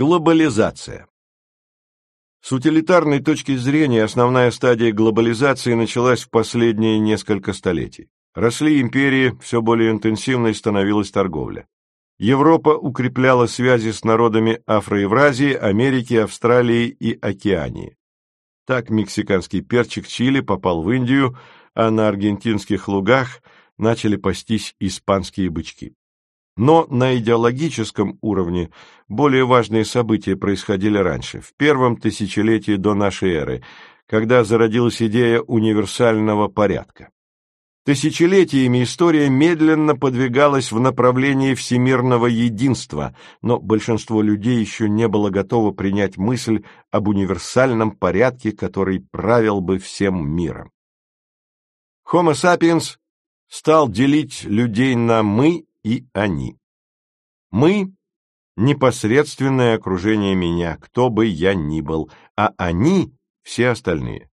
Глобализация С утилитарной точки зрения основная стадия глобализации началась в последние несколько столетий. Росли империи, все более интенсивной становилась торговля. Европа укрепляла связи с народами Афроевразии, Америки, Австралии и Океании. Так мексиканский перчик Чили попал в Индию, а на аргентинских лугах начали пастись испанские бычки. Но на идеологическом уровне более важные события происходили раньше, в первом тысячелетии до нашей эры, когда зародилась идея универсального порядка. Тысячелетиями история медленно подвигалась в направлении всемирного единства, но большинство людей еще не было готово принять мысль об универсальном порядке, который правил бы всем миром. Homo sapiens стал делить людей на «мы» и «они». «Мы» — непосредственное окружение меня, кто бы я ни был, а «они» — все остальные.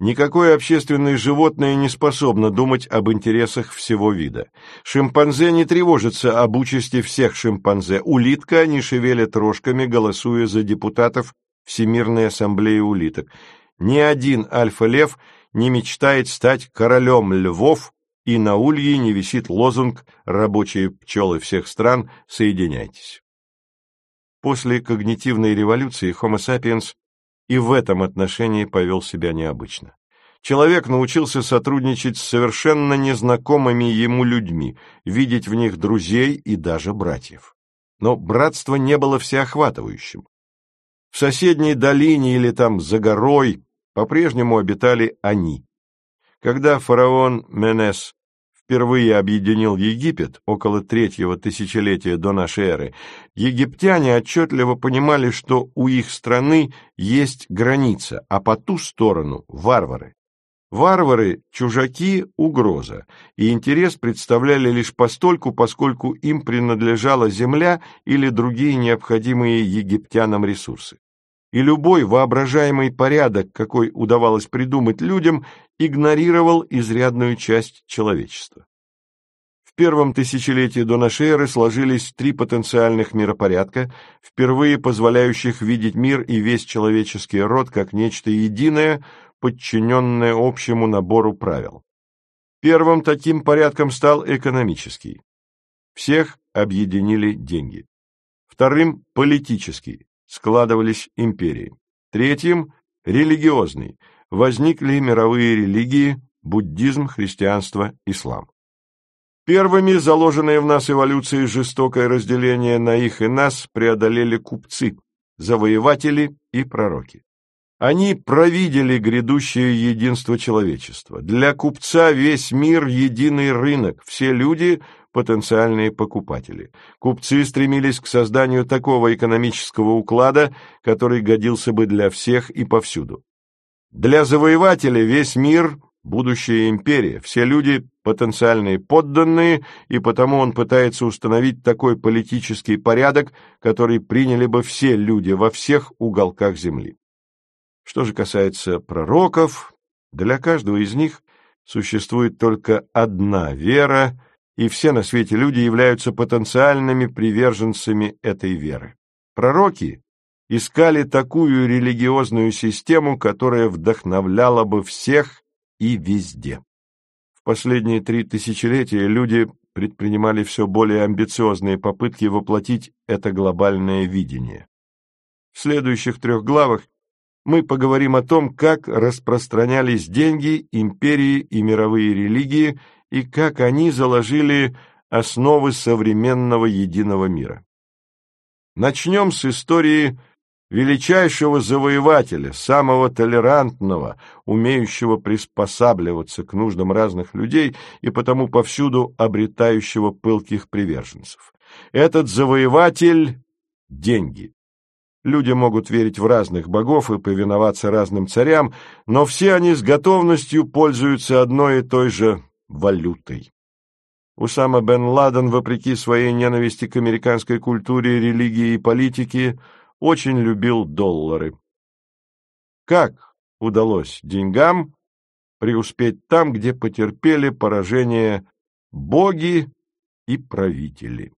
Никакое общественное животное не способно думать об интересах всего вида. Шимпанзе не тревожится об участи всех шимпанзе. Улитка не шевелит рожками, голосуя за депутатов Всемирной ассамблеи улиток. Ни один альфа-лев не мечтает стать королем львов и на улье не висит лозунг «Рабочие пчелы всех стран, соединяйтесь». После когнитивной революции Homo sapiens и в этом отношении повел себя необычно. Человек научился сотрудничать с совершенно незнакомыми ему людьми, видеть в них друзей и даже братьев. Но братство не было всеохватывающим. В соседней долине или там за горой по-прежнему обитали они, когда фараон Менес впервые объединил Египет около третьего тысячелетия до нашей эры, египтяне отчетливо понимали, что у их страны есть граница, а по ту сторону – варвары. Варвары, чужаки – угроза, и интерес представляли лишь постольку, поскольку им принадлежала земля или другие необходимые египтянам ресурсы и любой воображаемый порядок, какой удавалось придумать людям, игнорировал изрядную часть человечества. В первом тысячелетии до нашей эры сложились три потенциальных миропорядка, впервые позволяющих видеть мир и весь человеческий род как нечто единое, подчиненное общему набору правил. Первым таким порядком стал экономический. Всех объединили деньги. Вторым – политический складывались империи. Третьим – религиозный. Возникли мировые религии – буддизм, христианство, ислам. Первыми заложенные в нас эволюцией жестокое разделение на их и нас преодолели купцы, завоеватели и пророки. Они провидели грядущее единство человечества. Для купца весь мир – единый рынок, все люди потенциальные покупатели. Купцы стремились к созданию такого экономического уклада, который годился бы для всех и повсюду. Для завоевателя весь мир – будущая империя, все люди – потенциальные подданные, и потому он пытается установить такой политический порядок, который приняли бы все люди во всех уголках земли. Что же касается пророков, для каждого из них существует только одна вера – и все на свете люди являются потенциальными приверженцами этой веры. Пророки искали такую религиозную систему, которая вдохновляла бы всех и везде. В последние три тысячелетия люди предпринимали все более амбициозные попытки воплотить это глобальное видение. В следующих трех главах мы поговорим о том, как распространялись деньги, империи и мировые религии и как они заложили основы современного единого мира. Начнем с истории величайшего завоевателя, самого толерантного, умеющего приспосабливаться к нуждам разных людей и потому повсюду обретающего пылких приверженцев. Этот завоеватель – деньги. Люди могут верить в разных богов и повиноваться разным царям, но все они с готовностью пользуются одной и той же валютой. Усама бен Ладен, вопреки своей ненависти к американской культуре, религии и политике, очень любил доллары. Как удалось деньгам преуспеть там, где потерпели поражение боги и правители?